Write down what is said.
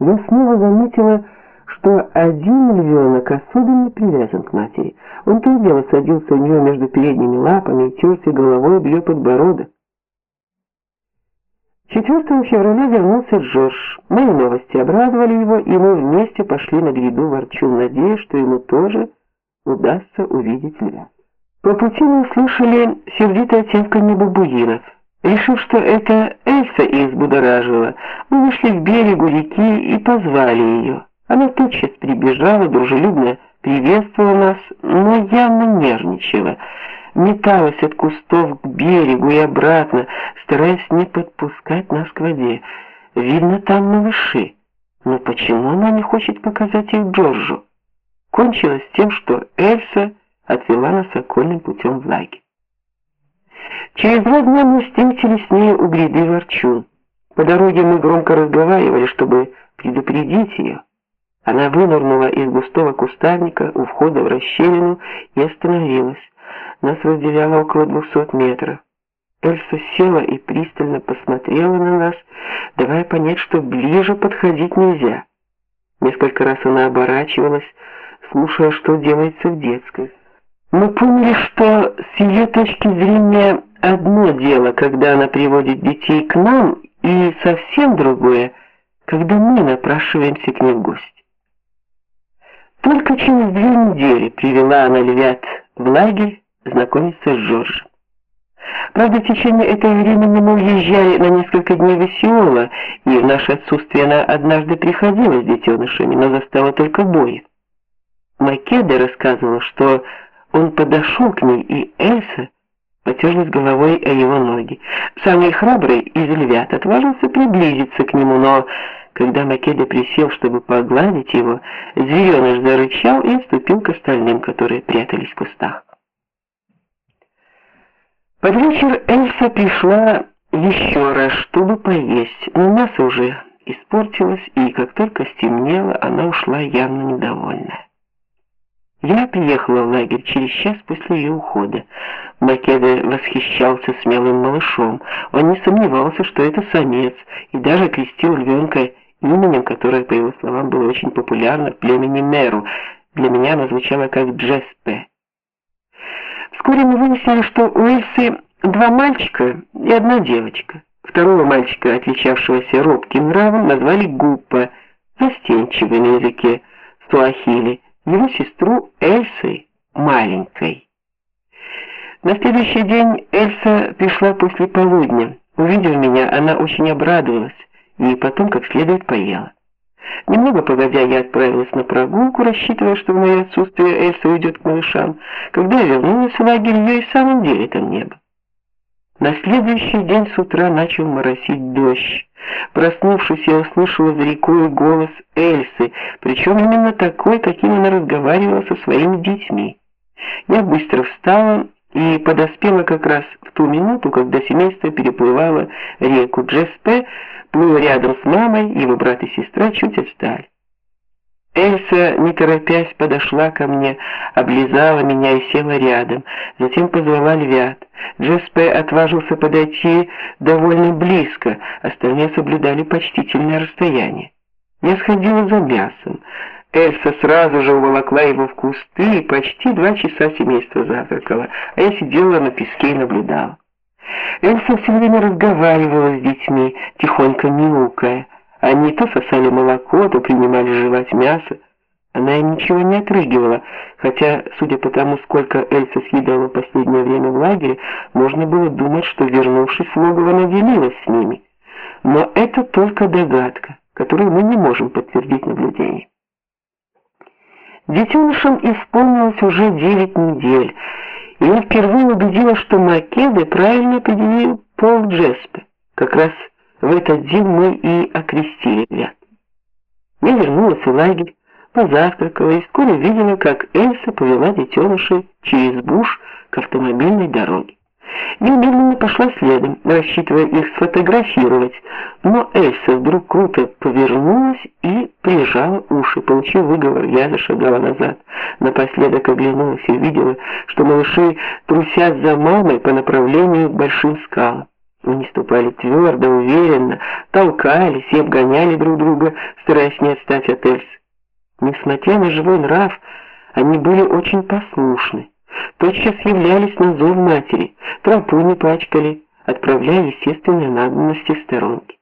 Я снова заметила, что один львенок особенно привязан к матери. Он то и дело садился у нее между передними лапами терся головой об ее подбородок. 4 февраля вернулся Джордж. Мои новости обрадовали его, и мы вместе пошли на гряду Ворчун, надеясь, что ему тоже удастся увидеть льва. По пути мы услышали сердитое тявканье бабуинов. Решив, что это Эльса их взбудоражила, мы вышли к берегу реки и позвали ее. Она тотчас прибежала, дружелюбно приветствовала нас, но явно нервничала. Металась от кустов к берегу и обратно, стараясь не подпускать нас к воде. Видно, там малыши. Но почему она не хочет показать их Джорджу? Кончилось тем, что Эльса отвела нас окольным путем в лагерь. Через два дня мы встретились с ней у гряды Ворчун. По дороге мы громко разговаривали, чтобы предупредить ее. Она вынырнула из густого кустарника у входа в расщелину и остановилась. Нас разделяло около двухсот метров. Эльса села и пристально посмотрела на нас, давая понять, что ближе подходить нельзя. Несколько раз она оборачивалась, слушая, что делается в детской. Мы поняли, что с ее точки зрения одно дело, когда она приводит детей к нам, и совсем другое, когда мы напрашиваемся к ней в гости. Только через две недели привела она львят в лагерь знакомиться с Жоржем. Правда, в течение этого времени мы уезжали на несколько дней в Исиола, и в наше отсутствие она однажды приходила с детенышами, но застала только бой. Македа рассказывал, что он подошел к ней, и Эльса потерлась головой о его ноги. Самый храбрый из львят отважился приблизиться к нему, но когда Македа присел, чтобы погладить его, звереныш зарычал и отступил к остальным, которые прятались в кустах. Под вечер Эльса пришла еще раз, чтобы поесть, но мясо уже испортилось, и как только стемнело, она ушла явно недовольная. Приехала в лагерь через час после ее ухода. Македа восхищался смелым малышом. Он не сомневался, что это самец, и даже крестил львенка именем, которое, по его словам, было очень популярно в племени Меру. Для меня оно звучало как Джеспе. Вскоре мы выяснили, что у Эльсы два мальчика и одна девочка. Второго мальчика, отличавшегося робким нравом, назвали Гуппа, застенчивый на языке суахили его сестру Эльсой маленькой. На следующий день Эльса пришла после полудня. Увидев меня, она очень обрадовалась и потом как следует поела. Немного погодя, я отправилась на прогулку, рассчитывая, что в мое отсутствие Эльса уйдет к малышам. Когда я вернулась в лагерь, ее и в самом деле там не было. На следующий день с утра начал моросить дождь. Проснувшись, я услышала за рекой голос Эльсы, причем именно такой, каким она разговаривала со своими детьми. Я быстро встала и подоспела как раз в ту минуту, когда семейство переплывало реку Джеспе, плыло рядом с мамой, его брат и сестра чуть отстали. Эльса, не торопясь, подошла ко мне, облизала меня и села рядом. Затем позвала львят. Джеспе отважился подойти довольно близко, остальные соблюдали почтительное расстояние. Я сходила за мясом. Эльса сразу же уволокла его в кусты, и почти два часа семейство завтракало, а я сидела на песке и наблюдала. Эльса все время разговаривала с детьми, тихонько мяукая. Они то сосали молоко, то принимали жевать мясо. Она им ничего не отрыгивала, хотя, судя по тому, сколько Эльса съедала в последнее время в лагере, можно было думать, что, вернувшись в логово, она делилась с ними. Но это только догадка, которую мы не можем подтвердить наблюдением. Детенышам исполнилось уже девять недель, и я впервые убедилась, что Македы правильно определил пол Джеспе, как раз в этот день мы и окрестили ряд. Я вернулась в лагерь, позавтракала и вскоре видела, как Эльса повела детенышей через буш к автомобильной дороге. Я медленно пошла следом, рассчитывая их сфотографировать, но Эльса вдруг круто повернулась и прижала уши. Получив выговор, я зашагала назад. Напоследок оглянулась и увидела, что малыши трусят за мамой по направлению к большим скалам. Они ступали твердо, уверенно, толкались и обгоняли друг друга, стараясь не отстать от Эльс. Несмотря на живой нрав, они были очень послушны. Тотчас являлись на зов матери, тропу не пачкали, отправляя естественные надобности в сторонки.